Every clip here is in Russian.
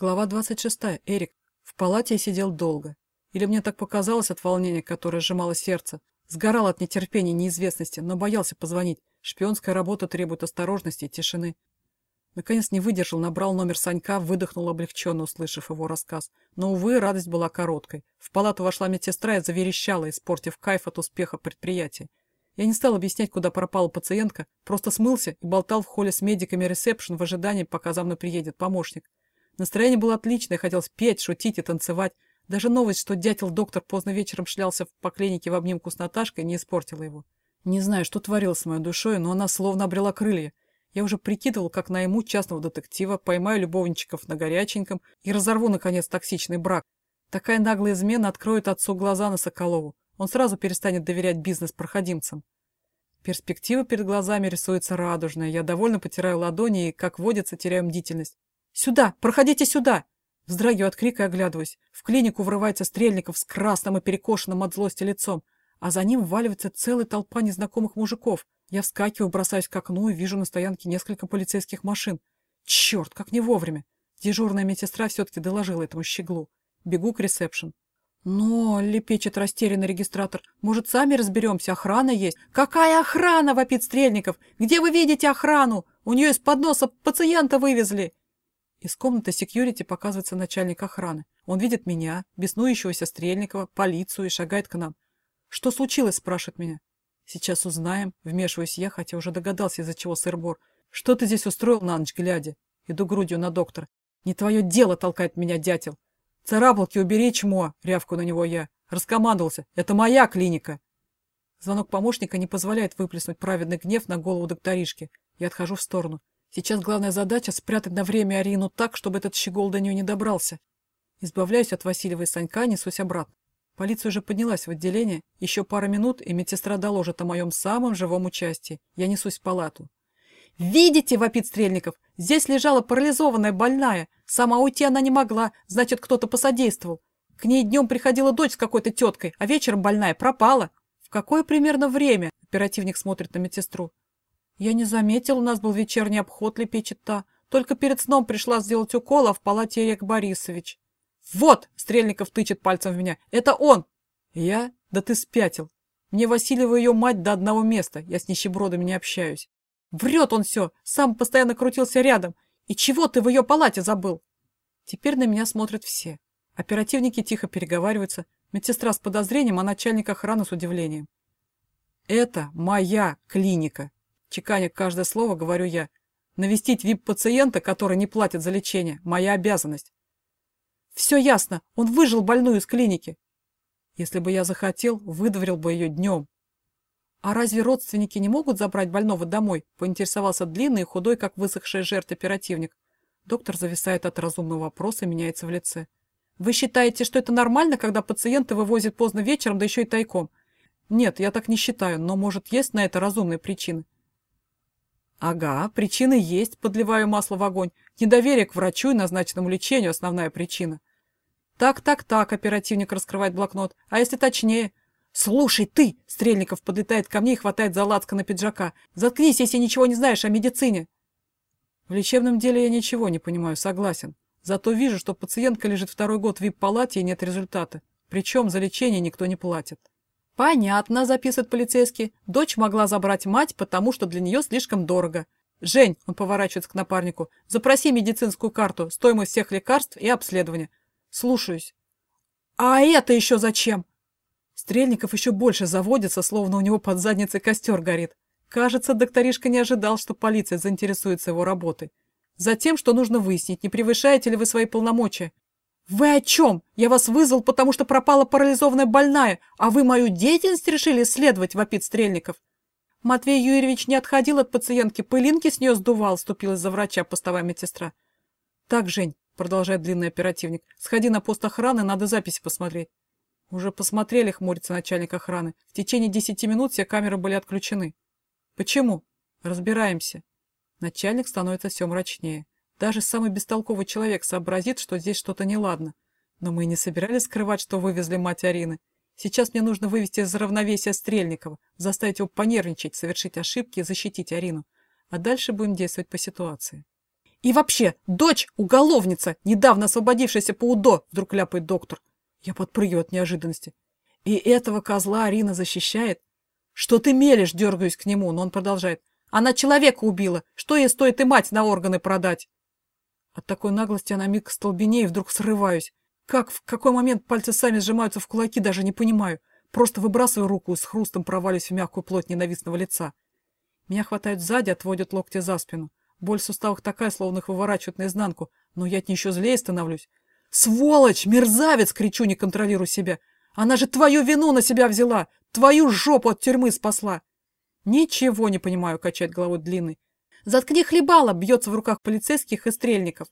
Глава 26. Эрик. В палате я сидел долго. Или мне так показалось от волнения, которое сжимало сердце. Сгорал от нетерпения неизвестности, но боялся позвонить. Шпионская работа требует осторожности и тишины. Наконец не выдержал, набрал номер Санька, выдохнул облегченно, услышав его рассказ. Но, увы, радость была короткой. В палату вошла медсестра и заверещала, испортив кайф от успеха предприятия. Я не стал объяснять, куда пропала пациентка, просто смылся и болтал в холле с медиками ресепшн в ожидании, пока за мной приедет помощник. Настроение было отличное, хотелось петь, шутить и танцевать. Даже новость, что дятел-доктор поздно вечером шлялся по клинике в обнимку с Наташкой, не испортила его. Не знаю, что творилось с моей душой, но она словно обрела крылья. Я уже прикидывал, как найму частного детектива, поймаю любовничков на горяченьком и разорву, наконец, токсичный брак. Такая наглая измена откроет отцу глаза на Соколову. Он сразу перестанет доверять бизнес проходимцам. Перспектива перед глазами рисуется радужная. Я довольно потираю ладони и, как водится, теряю бдительность. «Сюда! Проходите сюда!» Вздрагиваю от крика и оглядываюсь. В клинику врывается Стрельников с красным и перекошенным от злости лицом, а за ним вваливается целая толпа незнакомых мужиков. Я вскакиваю, бросаюсь к окну и вижу на стоянке несколько полицейских машин. Черт, как не вовремя! Дежурная медсестра все-таки доложила этому щеглу. Бегу к ресепшн. «Но», — лепечет растерянный регистратор, — «может, сами разберемся? Охрана есть». «Какая охрана?» — вопит Стрельников. «Где вы видите охрану? У нее из-под носа пациента вывезли». Из комнаты секьюрити показывается начальник охраны. Он видит меня, беснующегося Стрельникова, полицию и шагает к нам. «Что случилось?» – спрашивает меня. «Сейчас узнаем», – вмешиваюсь я, хотя уже догадался, из-за чего сыр-бор. «Что ты здесь устроил на ночь глядя?» Иду грудью на доктора. «Не твое дело!» – толкает меня дятел. «Царапалки убери, чмо!» – рявку на него я. Раскомандовался. «Это моя клиника!» Звонок помощника не позволяет выплеснуть праведный гнев на голову докторишки. Я отхожу в сторону. Сейчас главная задача — спрятать на время Арину так, чтобы этот щегол до нее не добрался. Избавляюсь от Васильева и Санька, несусь обратно. Полиция уже поднялась в отделение. Еще пара минут, и медсестра доложит о моем самом живом участии. Я несусь в палату. «Видите!» — вопит Стрельников. «Здесь лежала парализованная больная. Сама уйти она не могла, значит, кто-то посодействовал. К ней днем приходила дочь с какой-то теткой, а вечером больная пропала. В какое примерно время?» Оперативник смотрит на медсестру. «Я не заметил, у нас был вечерний обход», — лепечет та. «Только перед сном пришла сделать укол, а в палате Олег Борисович». «Вот!» — Стрельников тычет пальцем в меня. «Это он!» «Я? Да ты спятил. Мне Васильева ее мать до одного места. Я с нищебродами не общаюсь». «Врет он все! Сам постоянно крутился рядом. И чего ты в ее палате забыл?» Теперь на меня смотрят все. Оперативники тихо переговариваются. Медсестра с подозрением, а начальник охраны с удивлением. «Это моя клиника», Чеканя каждое слово, говорю я. Навестить вип-пациента, который не платит за лечение, моя обязанность. Все ясно, он выжил больную из клиники. Если бы я захотел, выдворил бы ее днем. А разве родственники не могут забрать больного домой? Поинтересовался длинный и худой, как высохшая жертва оперативник. Доктор зависает от разумного вопроса и меняется в лице. Вы считаете, что это нормально, когда пациенты вывозят поздно вечером, да еще и тайком? Нет, я так не считаю, но, может, есть на это разумные причины. Ага, причины есть, подливаю масло в огонь. Недоверие к врачу и назначенному лечению – основная причина. Так, так, так, оперативник раскрывает блокнот. А если точнее? Слушай, ты! Стрельников подлетает ко мне и хватает за на пиджака. Заткнись, если ничего не знаешь о медицине. В лечебном деле я ничего не понимаю, согласен. Зато вижу, что пациентка лежит второй год в вип-палате и нет результата. Причем за лечение никто не платит. «Понятно», — записывает полицейский. «Дочь могла забрать мать, потому что для нее слишком дорого. Жень», — он поворачивается к напарнику, — «запроси медицинскую карту, стоимость всех лекарств и обследования». «Слушаюсь». «А это еще зачем?» Стрельников еще больше заводится, словно у него под задницей костер горит. Кажется, докторишка не ожидал, что полиция заинтересуется его работой. Затем, что нужно выяснить, не превышаете ли вы свои полномочия. «Вы о чем? Я вас вызвал, потому что пропала парализованная больная, а вы мою деятельность решили исследовать?» – вопит Стрельников. Матвей Юрьевич не отходил от пациентки, пылинки с нее сдувал, ступилась за врача постовая медсестра. «Так, Жень», – продолжает длинный оперативник, – «сходи на пост охраны, надо записи посмотреть». Уже посмотрели, хмурится начальник охраны. В течение десяти минут все камеры были отключены. «Почему?» «Разбираемся». Начальник становится все мрачнее. Даже самый бестолковый человек сообразит, что здесь что-то неладно. Но мы не собирались скрывать, что вывезли мать Арины. Сейчас мне нужно вывести из равновесия Стрельникова, заставить его понервничать, совершить ошибки и защитить Арину. А дальше будем действовать по ситуации. И вообще, дочь уголовница, недавно освободившаяся по УДО, вдруг ляпает доктор. Я подпрыгиваю от неожиданности. И этого козла Арина защищает? Что ты мелешь, дергаюсь к нему, но он продолжает. Она человека убила. Что ей стоит и мать на органы продать? От такой наглости я на миг столбенею и вдруг срываюсь. Как, в какой момент пальцы сами сжимаются в кулаки, даже не понимаю. Просто выбрасываю руку и с хрустом проваливаюсь в мягкую плоть ненавистного лица. Меня хватают сзади, отводят локти за спину. Боль в суставах такая, словно их выворачивают наизнанку, но я от нее еще злее становлюсь. «Сволочь! Мерзавец!» — кричу, не контролирую себя. «Она же твою вину на себя взяла! Твою жопу от тюрьмы спасла!» «Ничего не понимаю», — качает головой длинный. «Заткни хлебало!» — бьется в руках полицейских и стрельников.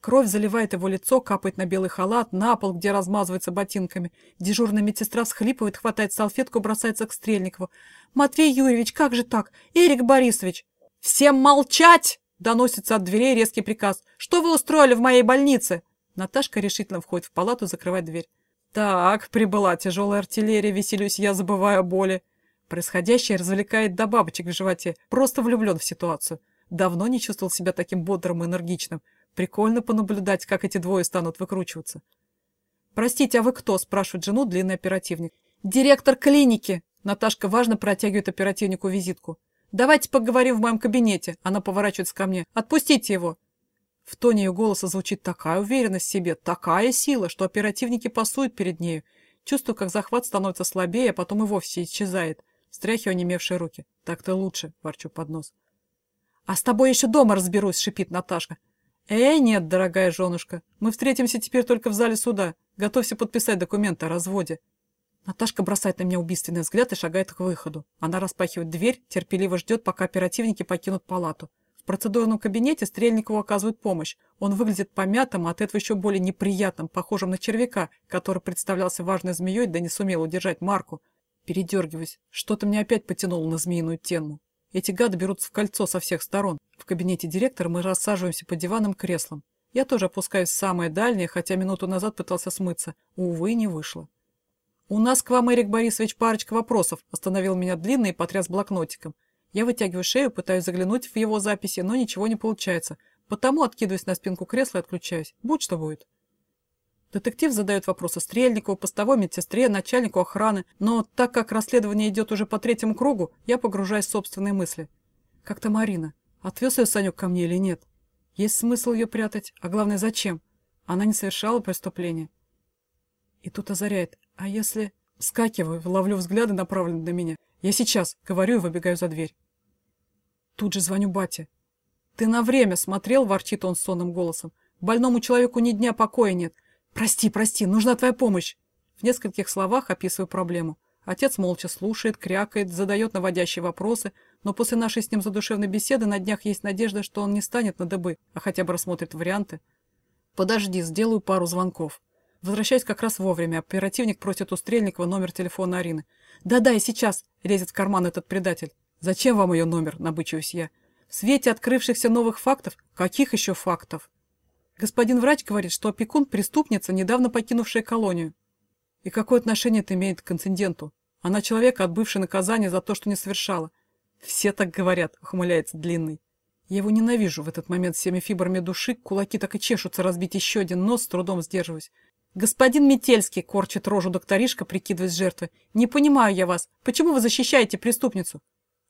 Кровь заливает его лицо, капает на белый халат, на пол, где размазывается ботинками. Дежурная медсестра всхлипывает, хватает салфетку, бросается к Стрельникову. «Матвей Юрьевич, как же так? Эрик Борисович!» «Всем молчать!» — доносится от дверей резкий приказ. «Что вы устроили в моей больнице?» Наташка решительно входит в палату, закрывает дверь. «Так, прибыла тяжелая артиллерия, веселюсь я, забываю о боли». Происходящее развлекает до бабочек в животе. Просто влюблен в ситуацию. Давно не чувствовал себя таким бодрым и энергичным. Прикольно понаблюдать, как эти двое станут выкручиваться. «Простите, а вы кто?» – спрашивает жену длинный оперативник. «Директор клиники!» Наташка важно протягивает оперативнику визитку. «Давайте поговорим в моем кабинете!» Она поворачивается ко мне. «Отпустите его!» В тоне ее голоса звучит такая уверенность в себе, такая сила, что оперативники пасуют перед нею. Чувствую, как захват становится слабее, а потом и вовсе исчезает. Стряхиваю онемевшие руки. «Так-то лучше!» – ворчу под нос. «А с тобой еще дома разберусь!» – шипит Наташка. «Э, нет, дорогая женушка, мы встретимся теперь только в зале суда. Готовься подписать документы о разводе». Наташка бросает на меня убийственный взгляд и шагает к выходу. Она распахивает дверь, терпеливо ждет, пока оперативники покинут палату. В процедурном кабинете Стрельникову оказывают помощь. Он выглядит помятым, а от этого еще более неприятным, похожим на червяка, который представлялся важной змеей, да не сумел удержать марку. Передергиваюсь. Что-то мне опять потянуло на змеиную тему. Эти гады берутся в кольцо со всех сторон. В кабинете директора мы рассаживаемся по диванам креслам. Я тоже опускаюсь в самое дальнее, хотя минуту назад пытался смыться. Увы, не вышло. «У нас к вам, Эрик Борисович, парочка вопросов», — остановил меня длинный и потряс блокнотиком. Я вытягиваю шею, пытаюсь заглянуть в его записи, но ничего не получается. Потому откидываюсь на спинку кресла и отключаюсь. Будь что будет. Детектив задает вопросы Стрельникову, постовой медсестре, начальнику охраны, но так как расследование идет уже по третьему кругу, я погружаюсь в собственные мысли. Как-то Марина. Отвез ее Санек ко мне или нет? Есть смысл ее прятать? А главное, зачем? Она не совершала преступления. И тут озаряет. А если... Скакиваю, ловлю взгляды, направленные на меня. Я сейчас, говорю и выбегаю за дверь. Тут же звоню бате. «Ты на время смотрел?» – ворчит он сонным голосом. «Больному человеку ни дня покоя нет. «Прости, прости, нужна твоя помощь!» В нескольких словах описываю проблему. Отец молча слушает, крякает, задает наводящие вопросы, но после нашей с ним задушевной беседы на днях есть надежда, что он не станет на дыбы, а хотя бы рассмотрит варианты. «Подожди, сделаю пару звонков». Возвращаюсь как раз вовремя. Оперативник просит у Стрельникова номер телефона Арины. «Да-да, и сейчас!» — лезет в карман этот предатель. «Зачем вам ее номер?» — набычиваюсь я. «В свете открывшихся новых фактов? Каких еще фактов?» Господин врач говорит, что опекун – преступница, недавно покинувшая колонию. И какое отношение это имеет к инциденту? Она человек, отбывший наказание за то, что не совершала. Все так говорят, ухмыляется Длинный. Я его ненавижу в этот момент всеми фибрами души, кулаки так и чешутся разбить еще один нос, с трудом сдерживаюсь. «Господин Метельский!» — корчит рожу докторишка, прикидываясь жертвой. «Не понимаю я вас. Почему вы защищаете преступницу?»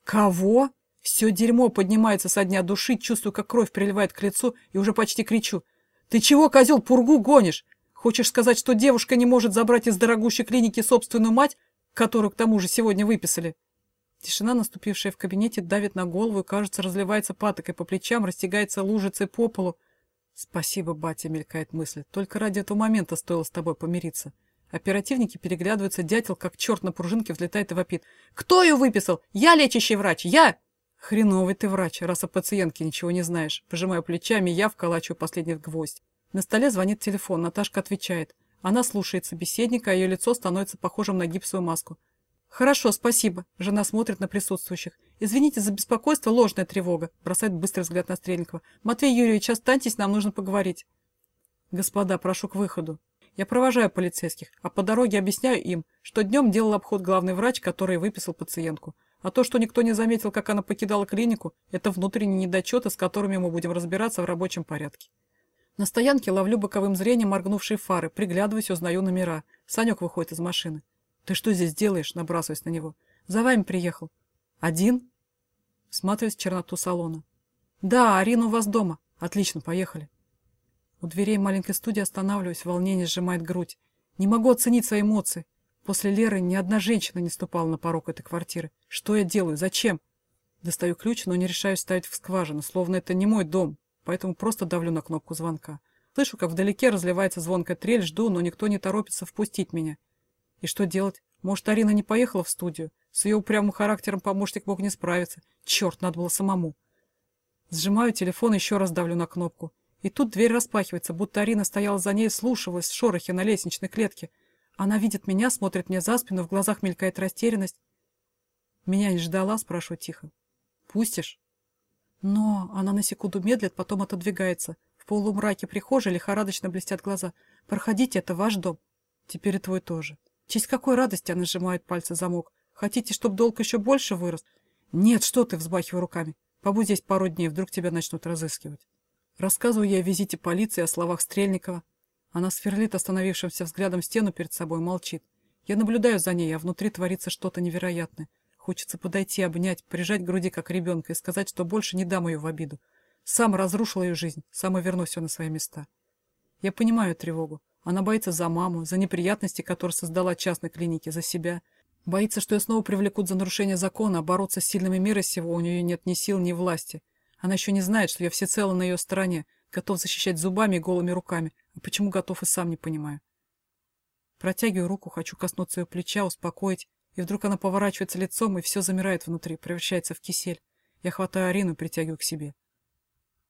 «Кого?» Все дерьмо поднимается со дня души, чувствую, как кровь приливает к лицу и уже почти кричу. «Ты чего, козел, пургу гонишь? Хочешь сказать, что девушка не может забрать из дорогущей клиники собственную мать, которую к тому же сегодня выписали?» Тишина, наступившая в кабинете, давит на голову и, кажется, разливается патокой по плечам, растягается лужицей по полу. «Спасибо, батя», — мелькает мысль. «Только ради этого момента стоило с тобой помириться». Оперативники переглядываются, дятел, как черт на пружинке, взлетает и вопит. «Кто ее выписал? Я лечащий врач! Я!» «Хреновый ты врач, раз о пациентке ничего не знаешь». Пожимаю плечами, я вколачиваю последний гвоздь. На столе звонит телефон, Наташка отвечает. Она слушает собеседника, а ее лицо становится похожим на гипсовую маску. «Хорошо, спасибо», — жена смотрит на присутствующих. «Извините за беспокойство, ложная тревога», — бросает быстрый взгляд на Стрельникова. «Матвей Юрьевич, останьтесь, нам нужно поговорить». «Господа, прошу к выходу». Я провожаю полицейских, а по дороге объясняю им, что днем делал обход главный врач, который выписал пациентку. А то, что никто не заметил, как она покидала клинику, это внутренние недочеты, с которыми мы будем разбираться в рабочем порядке. На стоянке ловлю боковым зрением моргнувшие фары, приглядываюсь, узнаю номера. Санек выходит из машины. «Ты что здесь делаешь?» – набрасываюсь на него. «За вами приехал». «Один?» Смотрюсь в черноту салона. «Да, Арина у вас дома. Отлично, поехали». У дверей маленькой студии останавливаюсь, волнение сжимает грудь. Не могу оценить свои эмоции. После Леры ни одна женщина не ступала на порог этой квартиры. Что я делаю? Зачем? Достаю ключ, но не решаюсь ставить в скважину, словно это не мой дом, поэтому просто давлю на кнопку звонка. Слышу, как вдалеке разливается звонкая трель, жду, но никто не торопится впустить меня. И что делать? Может, Арина не поехала в студию? С ее упрямым характером помощник мог не справиться. Черт, надо было самому. Сжимаю телефон, еще раз давлю на кнопку. И тут дверь распахивается, будто Арина стояла за ней и слушалась в шорохе на лестничной клетке. Она видит меня, смотрит мне за спину, в глазах мелькает растерянность. «Меня не ждала?» — спрашиваю тихо. «Пустишь?» Но она на секунду медлит, потом отодвигается. В полумраке прихожей лихорадочно блестят глаза. «Проходите, это ваш дом. Теперь и твой тоже». В честь какой радости она сжимает пальцы замок. «Хотите, чтобы долг еще больше вырос?» «Нет, что ты!» — взбахиваю руками. «Побудь здесь пару дней, вдруг тебя начнут разыскивать». Рассказываю я о визите полиции, о словах Стрельникова. Она сверлит остановившимся взглядом стену перед собой, молчит. Я наблюдаю за ней, а внутри творится что-то невероятное. Хочется подойти, обнять, прижать к груди, как ребенка, и сказать, что больше не дам ее в обиду. Сам разрушил ее жизнь, сам и верну все на свои места. Я понимаю тревогу. Она боится за маму, за неприятности, которые создала частной клинике, за себя. Боится, что ее снова привлекут за нарушение закона, а бороться с сильными мира сего у нее нет ни сил, ни власти. Она еще не знает, что я всецело на ее стороне, готов защищать зубами и голыми руками, а почему готов и сам не понимаю. Протягиваю руку, хочу коснуться ее плеча, успокоить, и вдруг она поворачивается лицом, и все замирает внутри, превращается в кисель. Я хватаю Арину и притягиваю к себе.